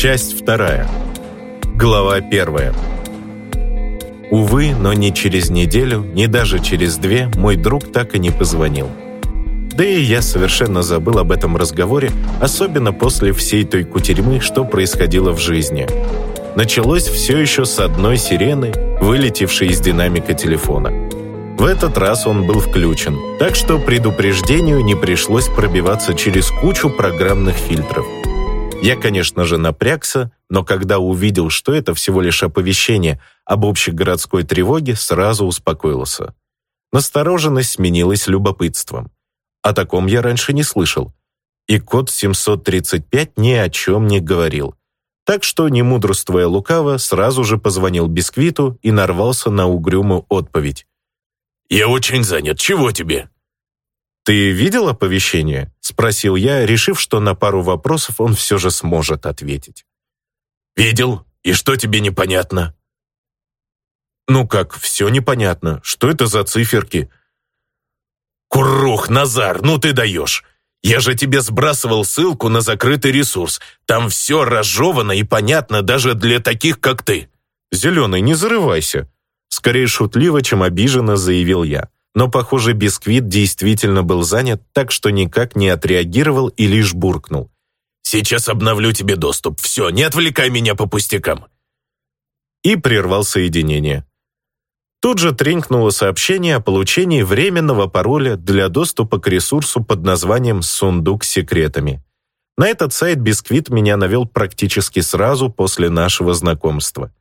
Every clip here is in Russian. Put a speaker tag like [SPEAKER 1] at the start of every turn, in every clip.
[SPEAKER 1] Часть вторая. Глава первая. Увы, но ни через неделю, ни даже через две мой друг так и не позвонил. Да и я совершенно забыл об этом разговоре, особенно после всей той кутерьмы, что происходило в жизни. Началось все еще с одной сирены, вылетевшей из динамика телефона. В этот раз он был включен, так что предупреждению не пришлось пробиваться через кучу программных фильтров. Я, конечно же, напрягся, но когда увидел, что это всего лишь оповещение об общегородской тревоге, сразу успокоился. Настороженность сменилась любопытством. О таком я раньше не слышал. И код 735 ни о чем не говорил. Так что, не мудрствуя лукаво, сразу же позвонил Бисквиту и нарвался на угрюмую отповедь.
[SPEAKER 2] «Я очень занят. Чего тебе?»
[SPEAKER 1] «Ты видел оповещение?» — спросил я, решив, что на пару вопросов он все же сможет ответить.
[SPEAKER 2] «Видел. И что тебе непонятно?»
[SPEAKER 1] «Ну как, все непонятно. Что это за циферки?»
[SPEAKER 2] «Курух, Назар, ну ты даешь! Я же тебе сбрасывал ссылку на закрытый ресурс. Там все разжевано и понятно даже для таких, как ты».
[SPEAKER 1] «Зеленый, не зарывайся!» Скорее шутливо, чем обиженно заявил я. Но, похоже, бисквит действительно был занят, так что никак не отреагировал и лишь буркнул.
[SPEAKER 2] «Сейчас обновлю тебе доступ. Все, не отвлекай меня по пустякам».
[SPEAKER 1] И прервал соединение. Тут же тренькнуло сообщение о получении временного пароля для доступа к ресурсу под названием «Сундук с секретами». На этот сайт Бисквит меня навел практически сразу после нашего знакомства.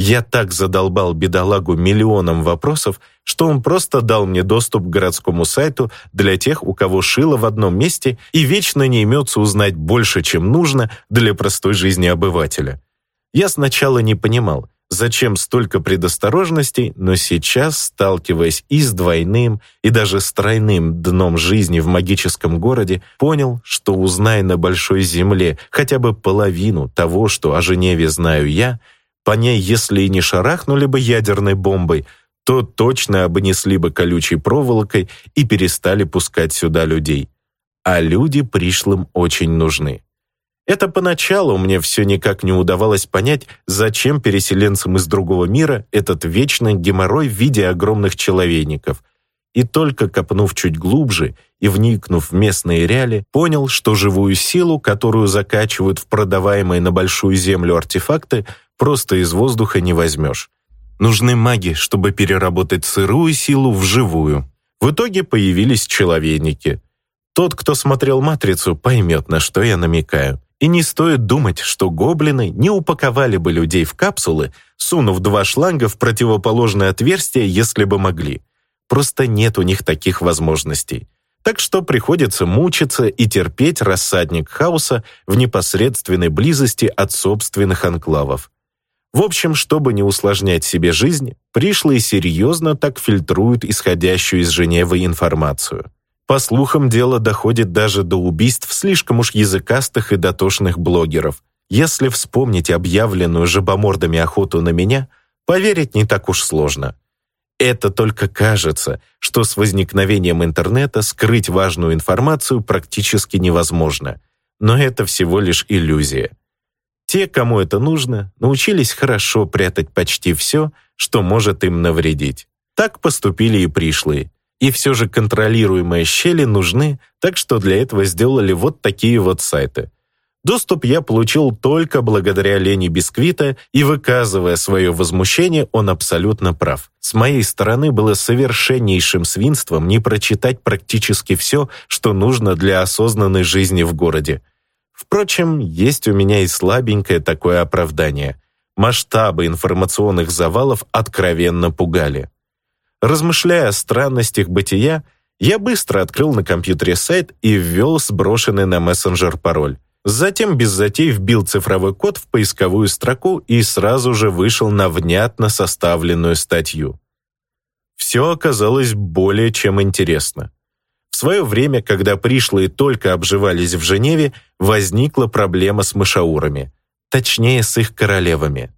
[SPEAKER 1] Я так задолбал бедолагу миллионом вопросов, что он просто дал мне доступ к городскому сайту для тех, у кого шило в одном месте и вечно не имется узнать больше, чем нужно для простой жизни обывателя. Я сначала не понимал, зачем столько предосторожностей, но сейчас, сталкиваясь и с двойным, и даже с тройным дном жизни в магическом городе, понял, что узнай на большой земле хотя бы половину того, что о Женеве знаю я — по ней, если и не шарахнули бы ядерной бомбой, то точно обнесли бы колючей проволокой и перестали пускать сюда людей. А люди пришлым очень нужны. Это поначалу мне все никак не удавалось понять, зачем переселенцам из другого мира этот вечный геморрой в виде огромных человейников. И только копнув чуть глубже и вникнув в местные реалии, понял, что живую силу, которую закачивают в продаваемые на большую землю артефакты, просто из воздуха не возьмешь. Нужны маги, чтобы переработать сырую силу в живую. В итоге появились человейники. Тот, кто смотрел «Матрицу», поймет, на что я намекаю. И не стоит думать, что гоблины не упаковали бы людей в капсулы, сунув два шланга в противоположное отверстие, если бы могли. Просто нет у них таких возможностей. Так что приходится мучиться и терпеть рассадник хаоса в непосредственной близости от собственных анклавов. В общем, чтобы не усложнять себе жизнь, пришлые серьезно так фильтруют исходящую из Женевы информацию. По слухам, дело доходит даже до убийств слишком уж языкастых и дотошных блогеров. Если вспомнить объявленную жабомордами охоту на меня, поверить не так уж сложно. Это только кажется, что с возникновением интернета скрыть важную информацию практически невозможно. Но это всего лишь иллюзия. Те, кому это нужно, научились хорошо прятать почти все, что может им навредить. Так поступили и пришлые. И все же контролируемые щели нужны, так что для этого сделали вот такие вот сайты. Доступ я получил только благодаря Лене Бисквита, и выказывая свое возмущение, он абсолютно прав. С моей стороны было совершеннейшим свинством не прочитать практически все, что нужно для осознанной жизни в городе. Впрочем, есть у меня и слабенькое такое оправдание. Масштабы информационных завалов откровенно пугали. Размышляя о странностях бытия, я быстро открыл на компьютере сайт и ввел сброшенный на мессенджер пароль. Затем без затей вбил цифровой код в поисковую строку и сразу же вышел на внятно составленную статью. Все оказалось более чем интересно. В свое время, когда пришлые только обживались в Женеве, возникла проблема с мышаурами, точнее, с их королевами.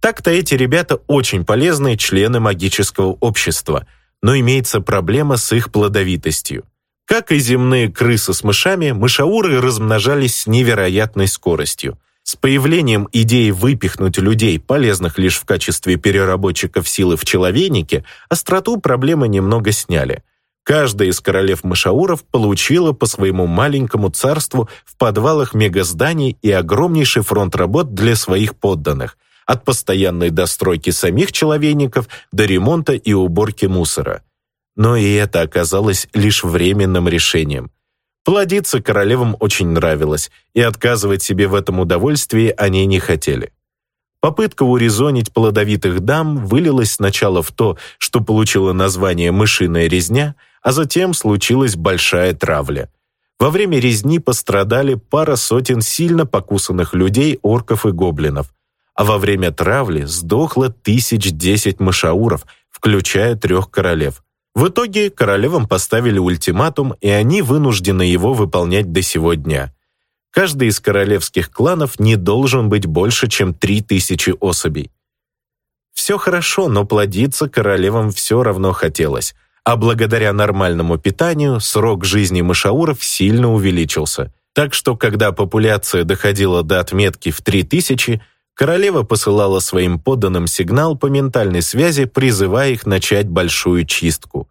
[SPEAKER 1] Так-то эти ребята очень полезные члены магического общества, но имеется проблема с их плодовитостью. Как и земные крысы с мышами, мышауры размножались с невероятной скоростью. С появлением идеи выпихнуть людей, полезных лишь в качестве переработчиков силы в человейнике, остроту проблемы немного сняли. Каждая из королев-мышауров получила по своему маленькому царству в подвалах мегазданий и огромнейший фронт работ для своих подданных, от постоянной достройки самих человейников до ремонта и уборки мусора. Но и это оказалось лишь временным решением. Плодиться королевам очень нравилось, и отказывать себе в этом удовольствии они не хотели. Попытка урезонить плодовитых дам вылилась сначала в то, что получила название «мышиная резня», а затем случилась большая травля. Во время резни пострадали пара сотен сильно покусанных людей, орков и гоблинов, а во время травли сдохло тысяч десять мышауров, включая трех королев. В итоге королевам поставили ультиматум, и они вынуждены его выполнять до сего дня. Каждый из королевских кланов не должен быть больше, чем три тысячи особей. Все хорошо, но плодиться королевам все равно хотелось, а благодаря нормальному питанию срок жизни мышауров сильно увеличился. Так что, когда популяция доходила до отметки в 3000, королева посылала своим подданным сигнал по ментальной связи, призывая их начать большую чистку.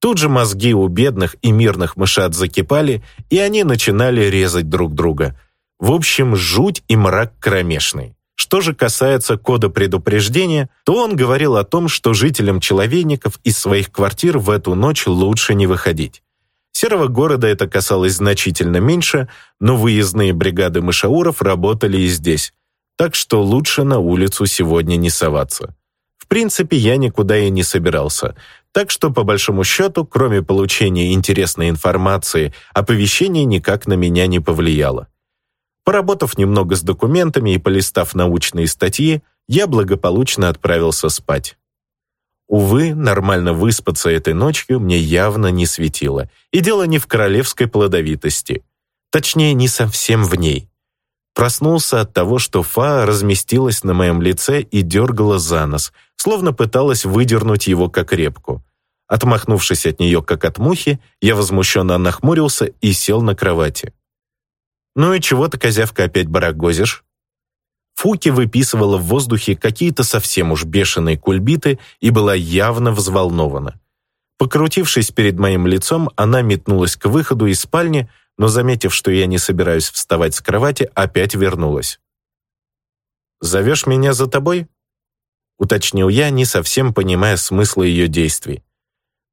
[SPEAKER 1] Тут же мозги у бедных и мирных мышат закипали, и они начинали резать друг друга. В общем, жуть и мрак кромешный. Что же касается кода предупреждения, то он говорил о том, что жителям человейников из своих квартир в эту ночь лучше не выходить. Серого города это касалось значительно меньше, но выездные бригады мышауров работали и здесь так что лучше на улицу сегодня не соваться. В принципе, я никуда и не собирался, так что, по большому счету, кроме получения интересной информации, оповещение никак на меня не повлияло. Поработав немного с документами и полистав научные статьи, я благополучно отправился спать. Увы, нормально выспаться этой ночью мне явно не светило, и дело не в королевской плодовитости. Точнее, не совсем в ней. Проснулся от того, что Фа разместилась на моем лице и дергала за нос, словно пыталась выдернуть его как репку. Отмахнувшись от нее, как от мухи, я возмущенно нахмурился и сел на кровати. «Ну и чего ты, козявка, опять барагозишь?» Фуки выписывала в воздухе какие-то совсем уж бешеные кульбиты и была явно взволнована. Покрутившись перед моим лицом, она метнулась к выходу из спальни, но, заметив, что я не собираюсь вставать с кровати, опять вернулась. «Зовешь меня за тобой?» уточнил я, не совсем понимая смысла ее действий.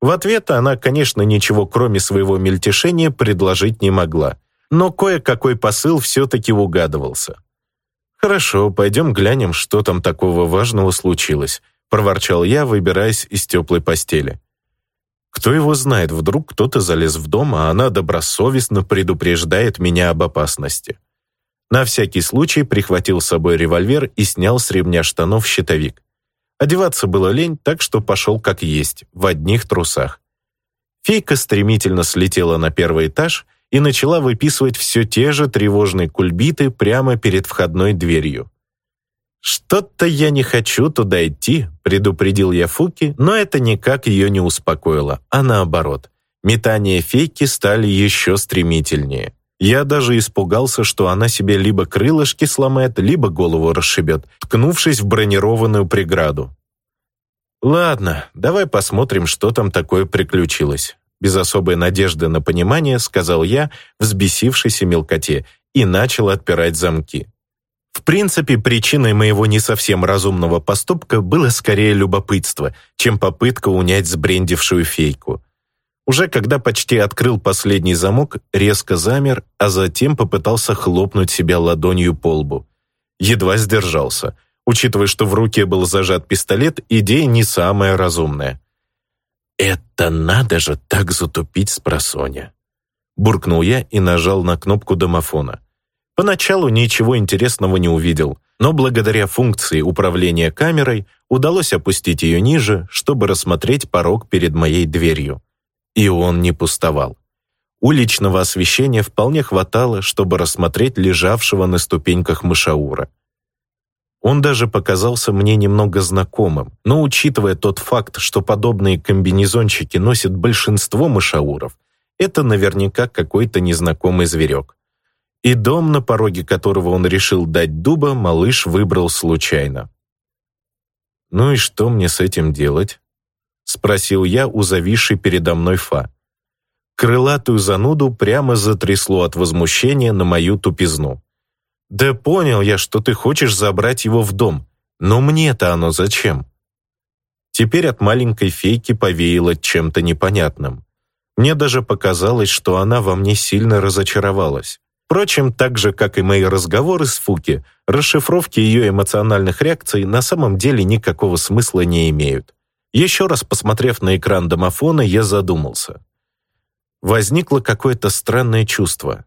[SPEAKER 1] В ответ она, конечно, ничего кроме своего мельтешения предложить не могла, но кое-какой посыл все-таки угадывался. «Хорошо, пойдем глянем, что там такого важного случилось», проворчал я, выбираясь из теплой постели. Кто его знает, вдруг кто-то залез в дом, а она добросовестно предупреждает меня об опасности. На всякий случай прихватил с собой револьвер и снял с ремня штанов щитовик. Одеваться было лень, так что пошел как есть, в одних трусах. Фейка стремительно слетела на первый этаж и начала выписывать все те же тревожные кульбиты прямо перед входной дверью. «Что-то я не хочу туда идти», — предупредил я Фуки, но это никак ее не успокоило, а наоборот. Метания фейки стали еще стремительнее. Я даже испугался, что она себе либо крылышки сломает, либо голову расшибет, ткнувшись в бронированную преграду. «Ладно, давай посмотрим, что там такое приключилось», без особой надежды на понимание, сказал я, взбесившейся мелкоте, и начал отпирать замки. В принципе, причиной моего не совсем разумного поступка было скорее любопытство, чем попытка унять сбрендившую фейку. Уже когда почти открыл последний замок, резко замер, а затем попытался хлопнуть себя ладонью по лбу. Едва сдержался. Учитывая, что в руке был зажат пистолет, идея не самая разумная. «Это надо же так затупить с просоня!» Буркнул я и нажал на кнопку домофона. Поначалу ничего интересного не увидел, но благодаря функции управления камерой удалось опустить ее ниже, чтобы рассмотреть порог перед моей дверью. И он не пустовал. Уличного освещения вполне хватало, чтобы рассмотреть лежавшего на ступеньках мышаура. Он даже показался мне немного знакомым, но учитывая тот факт, что подобные комбинезончики носит большинство мышауров, это наверняка какой-то незнакомый зверек. И дом, на пороге которого он решил дать дуба, малыш выбрал случайно. «Ну и что мне с этим делать?» — спросил я у зависшей передо мной Фа. Крылатую зануду прямо затрясло от возмущения на мою тупизну. «Да понял я, что ты хочешь забрать его в дом, но мне-то оно зачем?» Теперь от маленькой фейки повеяло чем-то непонятным. Мне даже показалось, что она во мне сильно разочаровалась. Впрочем, так же, как и мои разговоры с Фуки, расшифровки ее эмоциональных реакций на самом деле никакого смысла не имеют. Еще раз посмотрев на экран домофона, я задумался. Возникло какое-то странное чувство.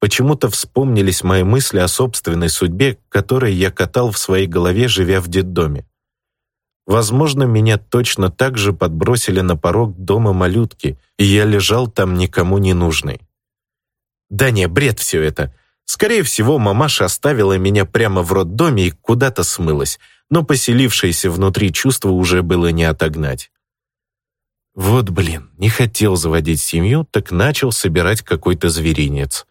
[SPEAKER 1] Почему-то вспомнились мои мысли о собственной судьбе, которые я катал в своей голове, живя в детдоме. Возможно, меня точно так же подбросили на порог дома малютки, и я лежал там никому не нужный. Да не, бред все это. Скорее всего, мамаша оставила меня прямо в роддоме и куда-то смылась, но поселившееся внутри чувство уже было не отогнать. Вот блин, не хотел заводить семью, так начал собирать какой-то зверинец.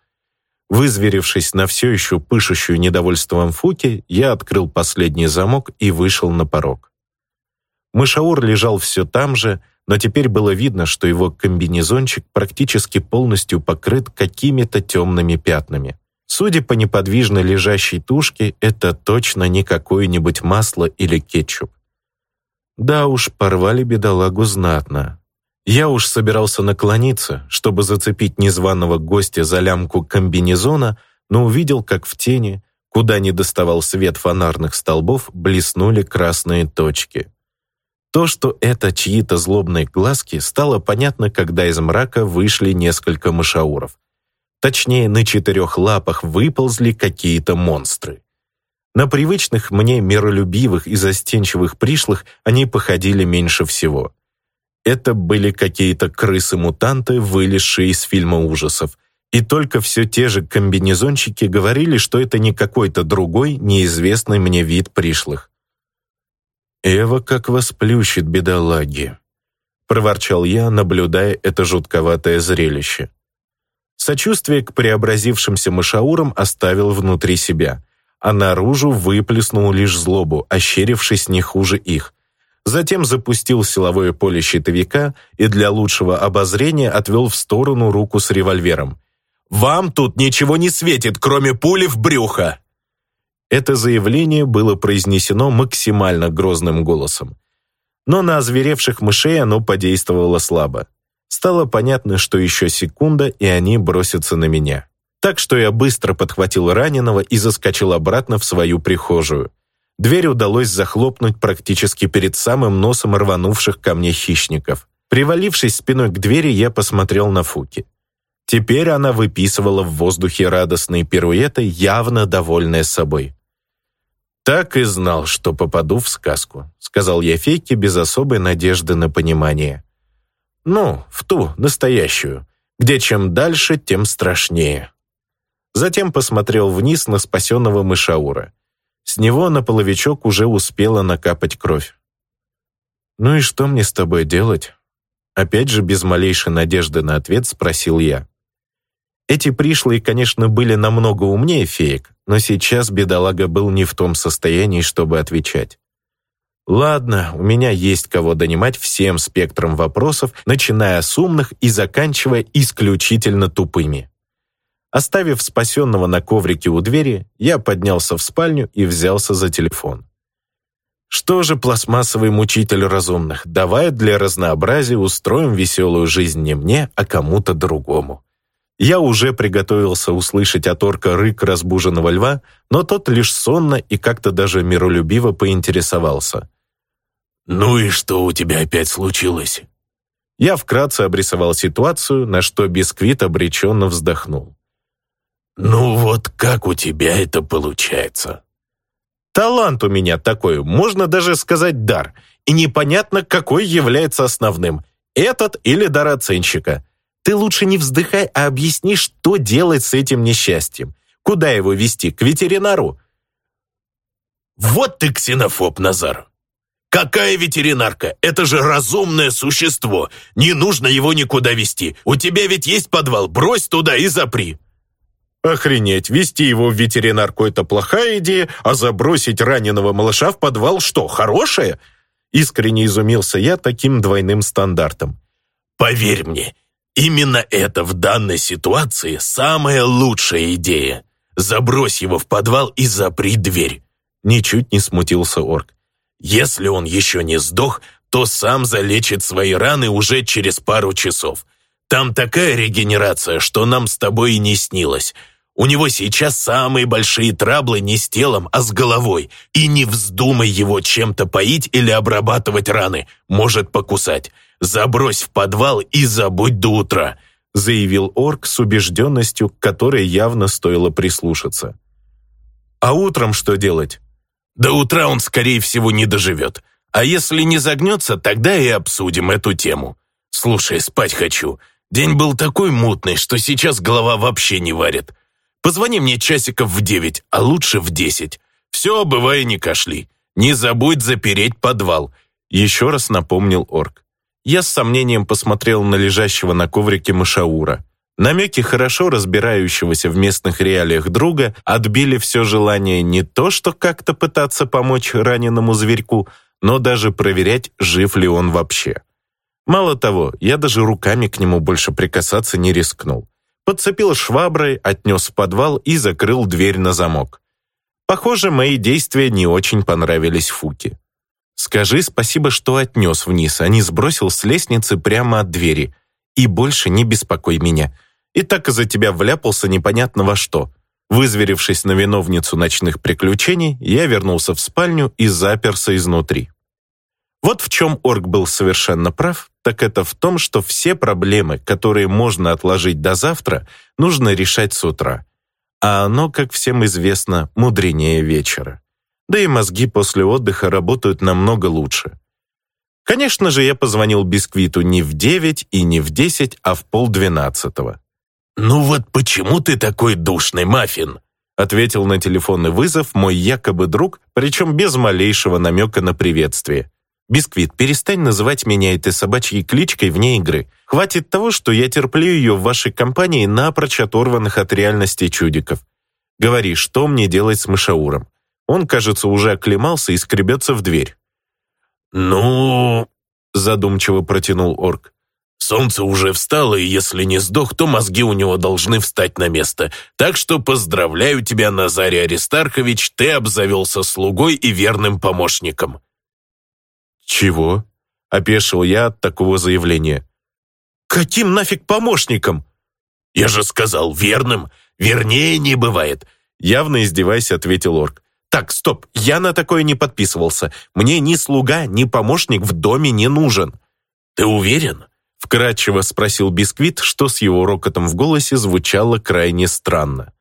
[SPEAKER 1] Вызверившись на все еще пышущую недовольством Фуки, я открыл последний замок и вышел на порог. Мышаур лежал все там же, но теперь было видно, что его комбинезончик практически полностью покрыт какими-то темными пятнами. Судя по неподвижно лежащей тушке, это точно не какое-нибудь масло или кетчуп. Да уж, порвали бедолагу знатно. Я уж собирался наклониться, чтобы зацепить незваного гостя за лямку комбинезона, но увидел, как в тени, куда не доставал свет фонарных столбов, блеснули красные точки. То, что это чьи-то злобные глазки, стало понятно, когда из мрака вышли несколько мышауров. Точнее, на четырех лапах выползли какие-то монстры. На привычных мне миролюбивых и застенчивых пришлых они походили меньше всего. Это были какие-то крысы-мутанты, вылезшие из фильма ужасов. И только все те же комбинезончики говорили, что это не какой-то другой, неизвестный мне вид пришлых. «Эва как вас плющит, бедолаги!» — проворчал я, наблюдая это жутковатое зрелище. Сочувствие к преобразившимся мышаурам оставил внутри себя, а наружу выплеснул лишь злобу, ощерившись не хуже их. Затем запустил силовое поле щитовика и для лучшего обозрения отвел в сторону руку с револьвером. «Вам тут ничего не светит, кроме пули в брюхо!» Это заявление было произнесено максимально грозным голосом. Но на озверевших мышей оно подействовало слабо. Стало понятно, что еще секунда, и они бросятся на меня. Так что я быстро подхватил раненого и заскочил обратно в свою прихожую. Дверь удалось захлопнуть практически перед самым носом рванувших ко мне хищников. Привалившись спиной к двери, я посмотрел на Фуки. Теперь она выписывала в воздухе радостные пируэты, явно довольная собой. «Так и знал, что попаду в сказку», — сказал я фейке без особой надежды на понимание. «Ну, в ту, настоящую, где чем дальше, тем страшнее». Затем посмотрел вниз на спасенного мышаура. С него на половичок уже успела накапать кровь. «Ну и что мне с тобой делать?» Опять же, без малейшей надежды на ответ спросил я. Эти пришлые, конечно, были намного умнее феек, но сейчас бедолага был не в том состоянии, чтобы отвечать. Ладно, у меня есть кого донимать всем спектром вопросов, начиная с умных и заканчивая исключительно тупыми. Оставив спасенного на коврике у двери, я поднялся в спальню и взялся за телефон. Что же, пластмассовый мучитель разумных, давай для разнообразия устроим веселую жизнь не мне, а кому-то другому. Я уже приготовился услышать от орка рык разбуженного льва, но тот лишь сонно и как-то даже миролюбиво поинтересовался.
[SPEAKER 2] «Ну и что у тебя опять случилось?»
[SPEAKER 1] Я вкратце обрисовал ситуацию, на что Бисквит обреченно вздохнул.
[SPEAKER 2] «Ну вот как у тебя это получается?»
[SPEAKER 1] «Талант у меня такой, можно даже сказать дар, и непонятно, какой является основным, этот или дар оценщика. Ты лучше не вздыхай, а объясни, что делать с этим несчастьем. Куда его вести? К ветеринару?»
[SPEAKER 2] «Вот ты ксенофоб, Назар!» «Какая ветеринарка? Это же разумное существо! Не нужно его никуда вести! У тебя ведь есть подвал, брось туда и запри!»
[SPEAKER 1] Охренеть, вести его в ветеринарку – это плохая идея, а забросить раненого малыша в подвал что, хорошая? Искренне изумился я таким двойным стандартом.
[SPEAKER 2] Поверь мне, именно это в данной ситуации самая лучшая идея. Забрось его в подвал и запри дверь.
[SPEAKER 1] Ничуть не смутился орк.
[SPEAKER 2] Если он еще не сдох, то сам залечит свои раны уже через пару часов. Там такая регенерация, что нам с тобой и не снилось. У него сейчас самые большие траблы не с телом, а с головой. И не вздумай его чем-то поить или обрабатывать раны. Может покусать. Забрось в подвал и забудь до утра», заявил орк с убежденностью, к которой явно стоило прислушаться. «А утром что делать?» «До утра он, скорее всего, не доживет. А если не загнется, тогда и обсудим эту тему. Слушай, спать хочу. День был такой мутный, что сейчас голова вообще не варит. Позвони мне часиков в девять, а лучше в десять. Все, бывай, не кашли. Не забудь запереть подвал», — еще раз напомнил орк. Я с сомнением посмотрел на лежащего на коврике Машаура. Намеки хорошо разбирающегося в местных реалиях друга отбили все желание не то, что как-то пытаться помочь раненому зверьку, но даже проверять, жив ли он вообще. Мало того, я даже руками к нему больше прикасаться не рискнул подцепил шваброй, отнес в подвал и закрыл дверь на замок. Похоже, мои действия не очень понравились Фуке. «Скажи спасибо, что отнес вниз, а не сбросил с лестницы прямо от двери. И больше не беспокой меня. И так из-за тебя вляпался непонятно во что». Вызверившись на виновницу ночных приключений, я вернулся в спальню и заперся изнутри. Вот в чем Орг был совершенно прав, так это в том, что все проблемы, которые можно отложить до завтра, нужно решать с утра. А оно, как всем известно, мудренее вечера. Да и мозги после отдыха работают намного лучше. Конечно же, я позвонил Бисквиту не в девять и не в десять, а в полдвенадцатого. «Ну вот почему ты такой душный, Маффин?»
[SPEAKER 1] ответил на телефонный вызов мой якобы друг, причем без малейшего намека на приветствие. «Бисквит, перестань называть меня этой собачьей кличкой вне игры. Хватит того, что я терплю ее в вашей компании напрочь оторванных от реальности чудиков. Говори, что мне делать с мышауром? Он, кажется, уже оклемался и скребется в дверь».
[SPEAKER 2] «Ну...»
[SPEAKER 1] — задумчиво протянул орк.
[SPEAKER 2] «Солнце уже встало, и если не сдох, то мозги у него должны встать на место. Так что поздравляю тебя, Назарий Аристархович, ты обзавелся слугой и верным помощником».
[SPEAKER 1] «Чего?» — опешил я от такого заявления.
[SPEAKER 2] «Каким нафиг помощником?» «Я же сказал, верным. Вернее, не бывает».
[SPEAKER 1] Явно издеваясь, ответил орк. «Так, стоп, я на такое не подписывался. Мне ни слуга, ни помощник в доме не нужен».
[SPEAKER 2] «Ты уверен?»
[SPEAKER 1] Вкратчиво спросил Бисквит, что с его рокотом в голосе звучало крайне странно.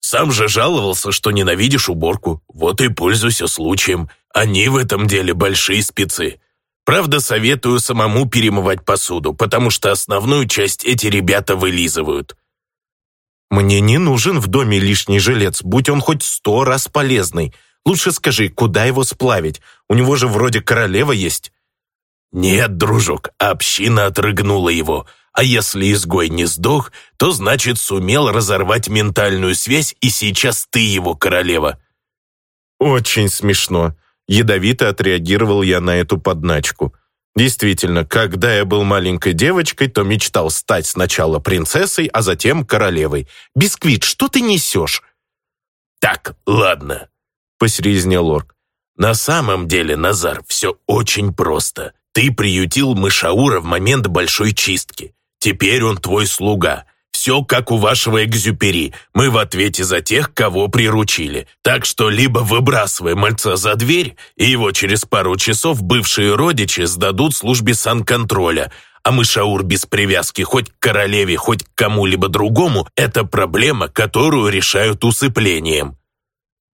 [SPEAKER 2] «Сам же жаловался, что ненавидишь уборку. Вот и пользуйся случаем. Они в этом деле большие спецы. Правда, советую самому перемывать посуду, потому что основную часть эти ребята вылизывают.
[SPEAKER 1] Мне не нужен в доме лишний жилец, будь он хоть сто раз полезный. Лучше скажи, куда его сплавить? У него же вроде королева есть.
[SPEAKER 2] Нет, дружок, община отрыгнула его. А если изгой не сдох, то значит сумел разорвать ментальную связь, и сейчас ты его королева.
[SPEAKER 1] Очень смешно. Ядовито отреагировал я на эту подначку. Действительно, когда я был маленькой девочкой, то мечтал стать сначала принцессой, а затем королевой. Бисквит, что ты несешь?
[SPEAKER 2] Так, ладно, посерьезнел орк. На самом деле, Назар, все очень просто. Ты приютил Мышаура в момент большой чистки. Теперь он твой слуга. Все как у вашего экзюпери. Мы в ответе за тех, кого приручили. Так что либо выбрасывай мальца за дверь, и его через пару часов бывшие родичи сдадут службе санконтроля, а мышаур без привязки хоть к королеве, хоть к кому-либо другому – это проблема, которую решают усыплением.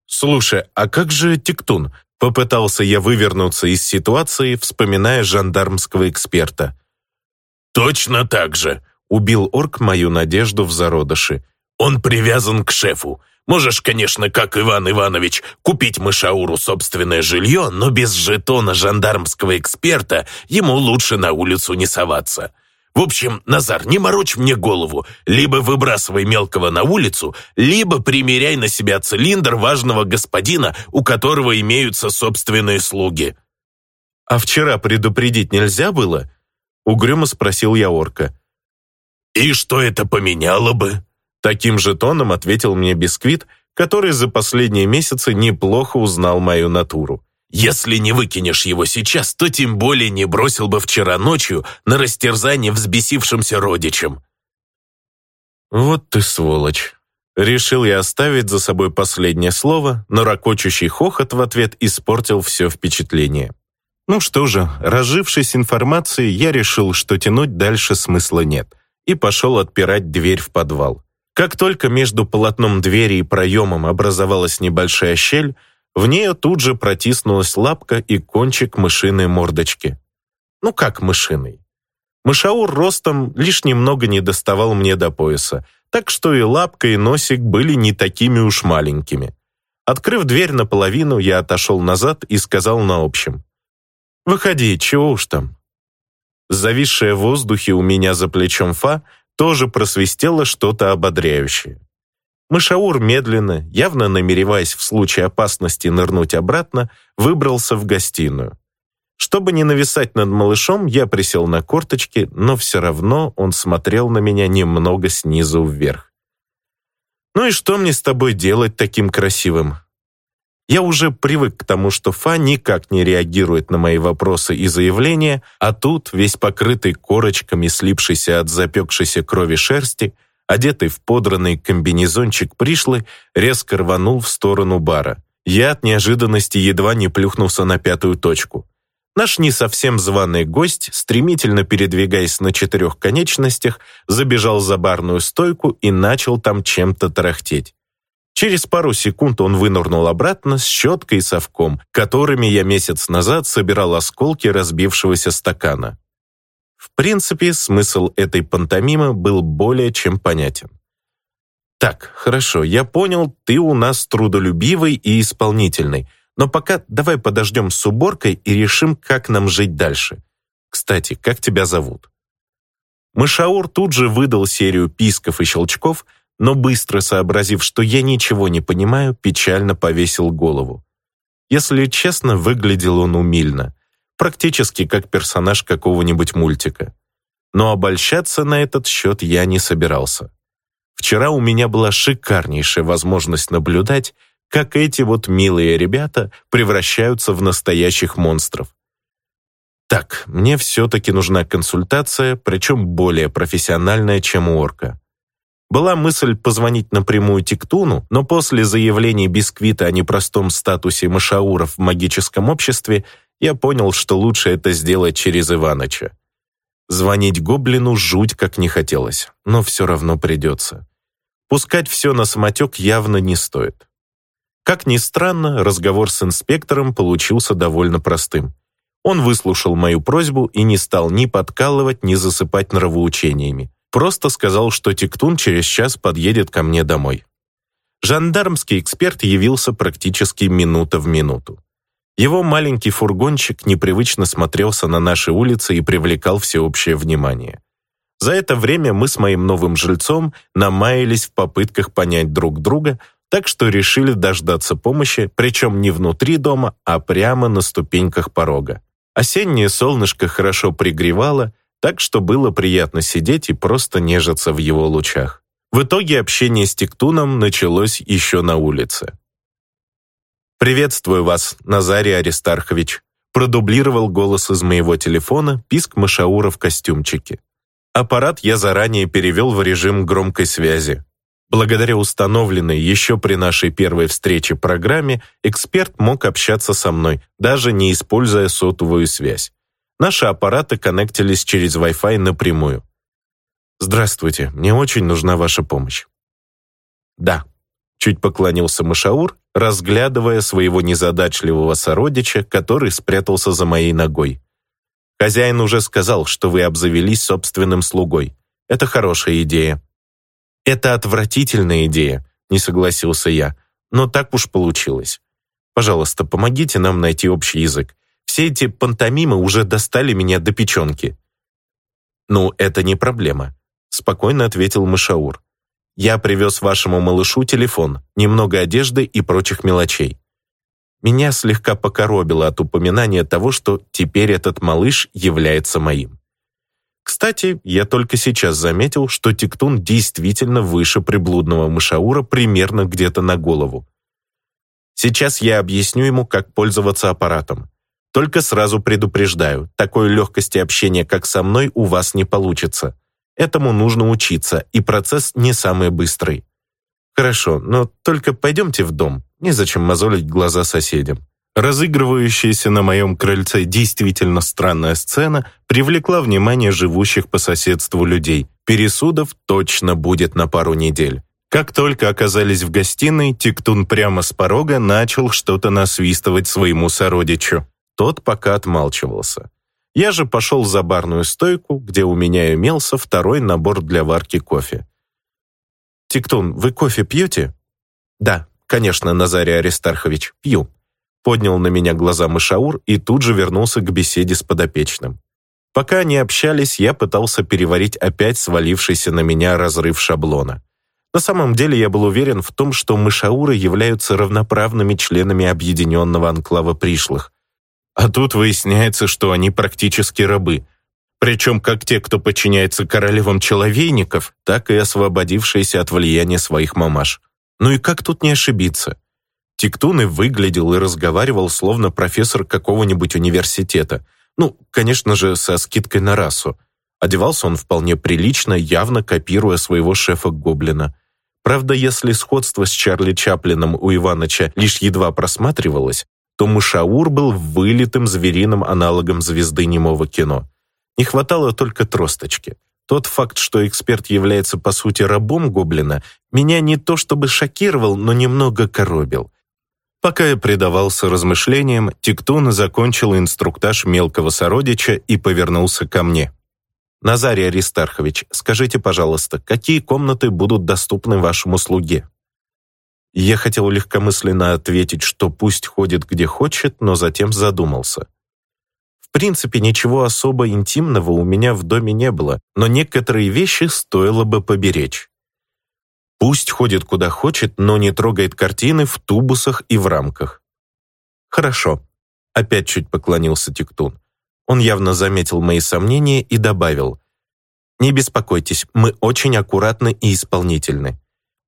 [SPEAKER 1] «Слушай, а как же Тектун?» Попытался я вывернуться из ситуации, вспоминая жандармского эксперта.
[SPEAKER 2] «Точно так же»,
[SPEAKER 1] Убил орк мою надежду в зародыши.
[SPEAKER 2] «Он привязан к шефу. Можешь, конечно, как Иван Иванович, купить Мышауру собственное жилье, но без жетона жандармского эксперта ему лучше на улицу не соваться. В общем, Назар, не морочь мне голову. Либо выбрасывай мелкого на улицу, либо примеряй на себя цилиндр важного господина, у которого имеются собственные слуги».
[SPEAKER 1] «А вчера предупредить нельзя было?» Угрюмо спросил я орка.
[SPEAKER 2] «И что это поменяло бы?»
[SPEAKER 1] Таким же тоном ответил мне Бисквит, который за последние месяцы неплохо узнал мою натуру.
[SPEAKER 2] Если не выкинешь его сейчас, то тем более не бросил бы вчера ночью на растерзание взбесившимся родичам».
[SPEAKER 1] «Вот ты сволочь!» Решил я оставить за собой последнее слово, но ракочущий хохот в ответ испортил все впечатление. Ну что же, разжившись информацией, я решил, что тянуть дальше смысла нет, и пошел отпирать дверь в подвал. Как только между полотном двери и проемом образовалась небольшая щель, в нее тут же протиснулась лапка и кончик мышиной мордочки. Ну как мышиной? Мышаур ростом лишь немного не доставал мне до пояса, так что и лапка, и носик были не такими уж маленькими. Открыв дверь наполовину, я отошел назад и сказал на общем. «Выходи, чего уж там». Зависшее в воздухе у меня за плечом Фа тоже просвистело что-то ободряющее. Мышаур медленно, явно намереваясь в случае опасности нырнуть обратно, выбрался в гостиную. Чтобы не нависать над малышом, я присел на корточки, но все равно он смотрел на меня немного снизу вверх. «Ну и что мне с тобой делать таким красивым?» Я уже привык к тому, что Фа никак не реагирует на мои вопросы и заявления, а тут, весь покрытый корочками слипшейся от запекшейся крови шерсти, одетый в подранный комбинезончик пришлый, резко рванул в сторону бара. Я от неожиданности едва не плюхнулся на пятую точку. Наш не совсем званый гость, стремительно передвигаясь на четырех конечностях, забежал за барную стойку и начал там чем-то тарахтеть. Через пару секунд он вынырнул обратно с щеткой и совком, которыми я месяц назад собирал осколки разбившегося стакана. В принципе, смысл этой пантомимы был более чем понятен. «Так, хорошо, я понял, ты у нас трудолюбивый и исполнительный, но пока давай подождем с уборкой и решим, как нам жить дальше. Кстати, как тебя зовут?» Мышаур тут же выдал серию писков и щелчков, но быстро сообразив, что я ничего не понимаю, печально повесил голову. Если честно, выглядел он умильно практически как персонаж какого-нибудь мультика. Но обольщаться на этот счет я не собирался. Вчера у меня была шикарнейшая возможность наблюдать, как эти вот милые ребята превращаются в настоящих монстров. Так, мне все-таки нужна консультация, причем более профессиональная, чем у орка. Была мысль позвонить напрямую Тиктуну, но после заявлений Бисквита о непростом статусе Машауров в магическом обществе я понял, что лучше это сделать через Иваныча. Звонить гоблину жуть как не хотелось, но все равно придется. Пускать все на самотек явно не стоит. Как ни странно, разговор с инспектором получился довольно простым. Он выслушал мою просьбу и не стал ни подкалывать, ни засыпать нравоучениями. Просто сказал, что Тиктун через час подъедет ко мне домой. Жандармский эксперт явился практически минута в минуту. Его маленький фургончик непривычно смотрелся на наши улицы и привлекал всеобщее внимание. За это время мы с моим новым жильцом намаялись в попытках понять друг друга, так что решили дождаться помощи, причем не внутри дома, а прямо на ступеньках порога. Осеннее солнышко хорошо пригревало, так что было приятно сидеть и просто нежиться в его лучах. В итоге общение с Тиктуном началось еще на улице. «Приветствую вас, Назарий Аристархович», продублировал голос из моего телефона писк Машаура в костюмчике. Аппарат я заранее перевел в режим громкой связи. Благодаря установленной еще при нашей первой встрече программе эксперт мог общаться со мной, даже не используя сотовую связь. Наши аппараты коннектились через Wi-Fi напрямую. «Здравствуйте, мне очень нужна ваша помощь». «Да», — чуть поклонился Машаур разглядывая своего незадачливого сородича, который спрятался за моей ногой. «Хозяин уже сказал, что вы обзавелись собственным слугой. Это хорошая идея». «Это отвратительная идея», — не согласился я, «но так уж получилось. Пожалуйста, помогите нам найти общий язык. Все эти пантомимы уже достали меня до печенки». «Ну, это не проблема», — спокойно ответил Мышаур. «Я привез вашему малышу телефон, немного одежды и прочих мелочей». Меня слегка покоробило от упоминания того, что теперь этот малыш является моим. Кстати, я только сейчас заметил, что Тиктун действительно выше приблудного мышаура примерно где-то на голову. Сейчас я объясню ему, как пользоваться аппаратом. Только сразу предупреждаю, такой легкости общения, как со мной, у вас не получится. Этому нужно учиться, и процесс не самый быстрый. Хорошо, но только пойдемте в дом. Незачем мозолить глаза соседям. Разыгрывающаяся на моем крыльце действительно странная сцена привлекла внимание живущих по соседству людей. Пересудов точно будет на пару недель. Как только оказались в гостиной, Тиктун прямо с порога начал что-то насвистывать своему сородичу. Тот пока отмалчивался. Я же пошел за барную стойку, где у меня имелся второй набор для варки кофе. «Тиктун, вы кофе пьете?» «Да, конечно, Назарий Аристархович, пью», поднял на меня глаза Мышаур и тут же вернулся к беседе с подопечным. Пока они общались, я пытался переварить опять свалившийся на меня разрыв шаблона. На самом деле я был уверен в том, что мышауры являются равноправными членами объединенного анклава пришлых, а тут выясняется, что они практически рабы. Причем как те, кто подчиняется королевам человейников, так и освободившиеся от влияния своих мамаш. Ну и как тут не ошибиться? Тиктун и выглядел и разговаривал, словно профессор какого-нибудь университета. Ну, конечно же, со скидкой на расу. Одевался он вполне прилично, явно копируя своего шефа-гоблина. Правда, если сходство с Чарли Чаплином у Иваныча лишь едва просматривалось, то Мышаур был вылитым звериным аналогом звезды немого кино. Не хватало только тросточки. Тот факт, что эксперт является по сути рабом гоблина, меня не то чтобы шокировал, но немного коробил. Пока я предавался размышлениям, Тиктун закончил инструктаж мелкого сородича и повернулся ко мне. «Назарий Аристархович, скажите, пожалуйста, какие комнаты будут доступны вашему слуге?» Я хотел легкомысленно ответить, что пусть ходит где хочет, но затем задумался. В принципе, ничего особо интимного у меня в доме не было, но некоторые вещи стоило бы поберечь. Пусть ходит куда хочет, но не трогает картины в тубусах и в рамках. Хорошо. Опять чуть поклонился Тиктун. Он явно заметил мои сомнения и добавил. Не беспокойтесь, мы очень аккуратны и исполнительны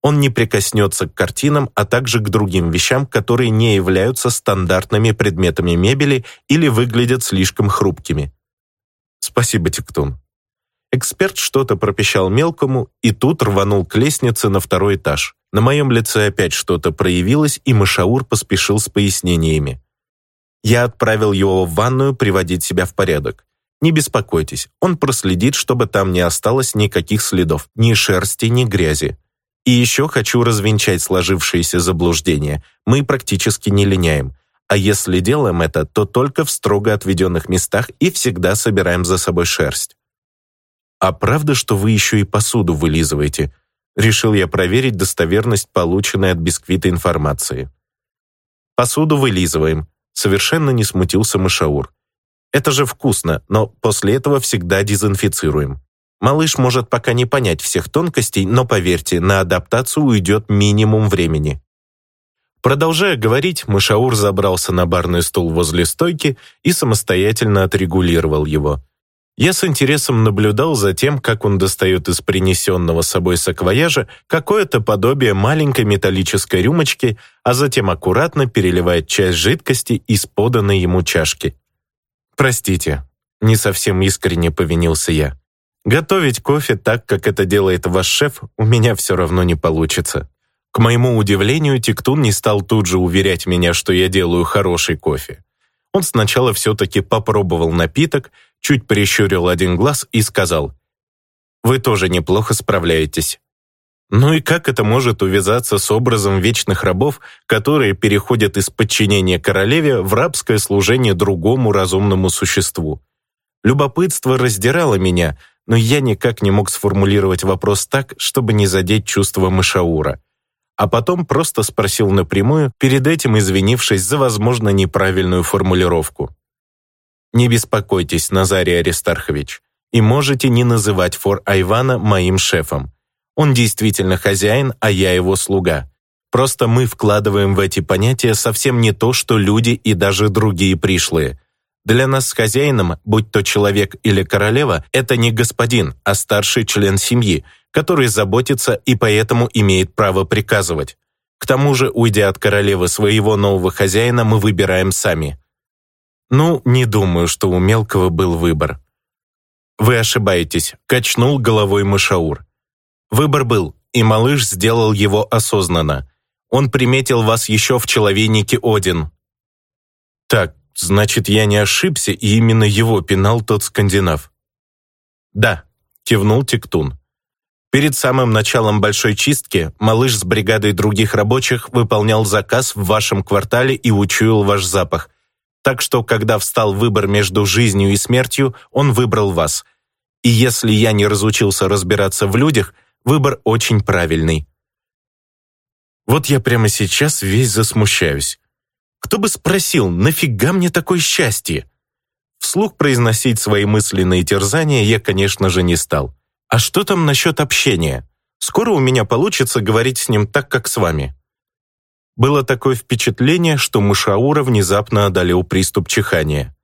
[SPEAKER 1] он не прикоснется к картинам, а также к другим вещам, которые не являются стандартными предметами мебели или выглядят слишком хрупкими. Спасибо, Тиктун. Эксперт что-то пропищал мелкому и тут рванул к лестнице на второй этаж. На моем лице опять что-то проявилось, и Машаур поспешил с пояснениями. Я отправил его в ванную приводить себя в порядок. Не беспокойтесь, он проследит, чтобы там не осталось никаких следов, ни шерсти, ни грязи. И еще хочу развенчать сложившиеся заблуждения. Мы практически не линяем. А если делаем это, то только в строго отведенных местах и всегда собираем за собой шерсть. А правда, что вы еще и посуду вылизываете? Решил я проверить достоверность полученной от бисквита информации. Посуду вылизываем. Совершенно не смутился Мышаур. Это же вкусно, но после этого всегда дезинфицируем. Малыш может пока не понять всех тонкостей, но поверьте, на адаптацию уйдет минимум времени. Продолжая говорить, Мышаур забрался на барный стул возле стойки и самостоятельно отрегулировал его. Я с интересом наблюдал за тем, как он достает из принесенного собой саквояжа какое-то подобие маленькой металлической рюмочки, а затем аккуратно переливает часть жидкости из поданной ему чашки. «Простите», — не совсем искренне повинился я. Готовить кофе так, как это делает ваш шеф, у меня все равно не получится. К моему удивлению, Тиктун не стал тут же уверять меня, что я делаю хороший кофе. Он сначала все-таки попробовал напиток, чуть прищурил один глаз и сказал, «Вы тоже неплохо справляетесь». Ну и как это может увязаться с образом вечных рабов, которые переходят из подчинения королеве в рабское служение другому разумному существу? Любопытство раздирало меня, но я никак не мог сформулировать вопрос так, чтобы не задеть чувства Мышаура. А потом просто спросил напрямую, перед этим извинившись за, возможно, неправильную формулировку. «Не беспокойтесь, Назарий Аристархович. И можете не называть Фор Айвана моим шефом. Он действительно хозяин, а я его слуга. Просто мы вкладываем в эти понятия совсем не то, что люди и даже другие пришлые. Для нас с хозяином, будь то человек или королева, это не господин, а старший член семьи, который заботится и поэтому имеет право приказывать. К тому же, уйдя от королевы своего нового хозяина, мы выбираем сами. Ну, не думаю, что у мелкого был выбор. Вы ошибаетесь, качнул головой Мышаур. Выбор был, и малыш сделал его осознанно. Он приметил вас еще в человейнике Один. Так, значит, я не ошибся, и именно его пинал тот скандинав. Да, кивнул Тиктун. Перед самым началом большой чистки малыш с бригадой других рабочих выполнял заказ в вашем квартале и учуял ваш запах. Так что, когда встал выбор между жизнью и смертью, он выбрал вас. И если я не разучился разбираться в людях, выбор очень правильный. Вот я прямо сейчас весь засмущаюсь. Кто бы спросил, нафига мне такое счастье? Вслух произносить свои мысленные терзания я, конечно же, не стал. А что там насчет общения? Скоро у меня получится говорить с ним так, как с вами. Было такое впечатление, что Мышаура внезапно одолел приступ чихания.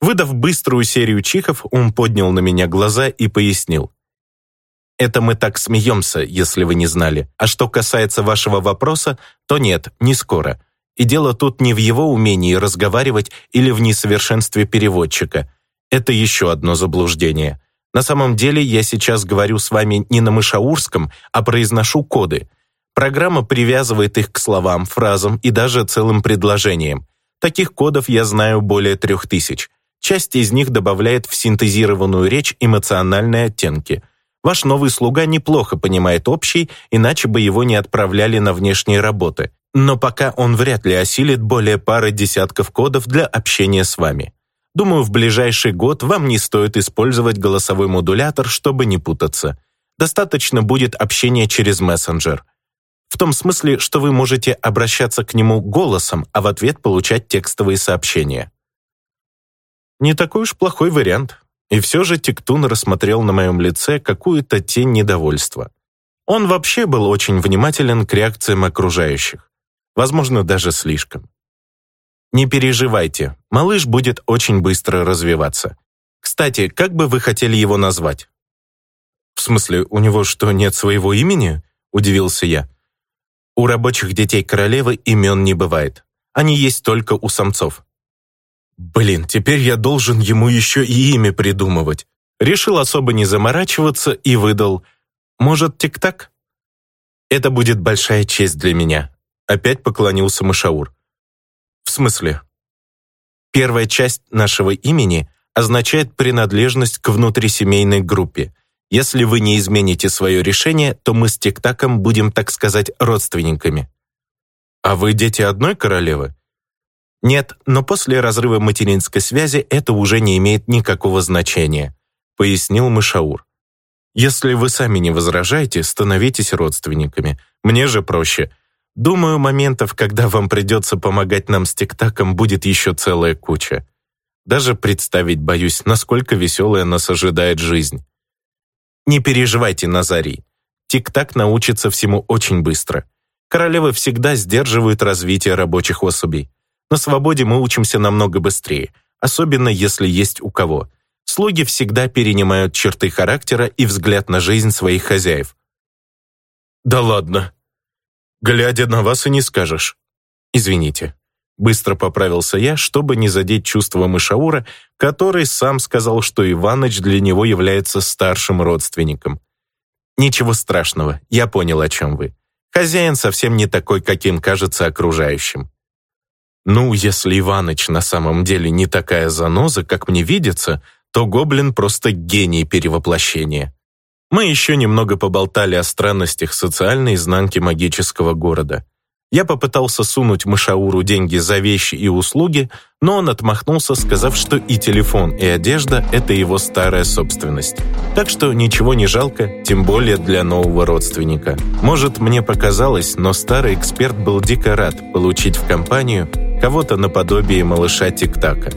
[SPEAKER 1] Выдав быструю серию чихов, он поднял на меня глаза и пояснил. Это мы так смеемся, если вы не знали. А что касается вашего вопроса, то нет, не скоро. И дело тут не в его умении разговаривать или в несовершенстве переводчика. Это еще одно заблуждение. На самом деле я сейчас говорю с вами не на мышаурском, а произношу коды. Программа привязывает их к словам, фразам и даже целым предложениям. Таких кодов я знаю более трех тысяч. Часть из них добавляет в синтезированную речь эмоциональные оттенки – Ваш новый слуга неплохо понимает общий, иначе бы его не отправляли на внешние работы. Но пока он вряд ли осилит более пары десятков кодов для общения с вами. Думаю, в ближайший год вам не стоит использовать голосовой модулятор, чтобы не путаться. Достаточно будет общения через мессенджер. В том смысле, что вы можете обращаться к нему голосом, а в ответ получать текстовые сообщения. Не такой уж плохой вариант. И все же Тиктун рассмотрел на моем лице какую-то тень недовольства. Он вообще был очень внимателен к реакциям окружающих. Возможно, даже слишком. Не переживайте, малыш будет очень быстро развиваться. Кстати, как бы вы хотели его назвать? В смысле, у него что, нет своего имени? Удивился я. У рабочих детей королевы имен не бывает. Они есть только у самцов. Блин, теперь я должен ему еще и имя придумывать. Решил особо не заморачиваться и выдал «Может, тик-так?» «Это будет большая честь для меня», — опять поклонился Машаур. «В смысле?» «Первая часть нашего имени означает принадлежность к внутрисемейной группе. Если вы не измените свое решение, то мы с тик-таком будем, так сказать, родственниками». «А вы дети одной королевы?» Нет, но после разрыва материнской связи это уже не имеет никакого значения, пояснил Мышаур. Если вы сами не возражаете, становитесь родственниками. Мне же проще. Думаю, моментов, когда вам придется помогать нам с тиктаком, будет еще целая куча. Даже представить боюсь, насколько веселая нас ожидает жизнь. Не переживайте, Назарий. Тик-так научится всему очень быстро. Королевы всегда сдерживают развитие рабочих особей. На свободе мы учимся намного быстрее, особенно если есть у кого. Слуги всегда перенимают черты характера и взгляд на жизнь своих хозяев. «Да ладно. Глядя на вас и не скажешь. Извините». Быстро поправился я, чтобы не задеть чувства Мышаура, который сам сказал, что Иваныч для него является старшим родственником. «Ничего страшного, я понял, о чем вы. Хозяин совсем не такой, каким кажется окружающим. Ну, если Иваныч на самом деле не такая заноза, как мне видится, то гоблин просто гений перевоплощения. Мы еще немного поболтали о странностях социальной изнанки магического города. Я попытался сунуть Мышауру деньги за вещи и услуги, но он отмахнулся, сказав, что и телефон, и одежда – это его старая собственность. Так что ничего не жалко, тем более для нового родственника. Может, мне показалось, но старый эксперт был дико рад получить в компанию кого-то наподобие малыша Тик-Така.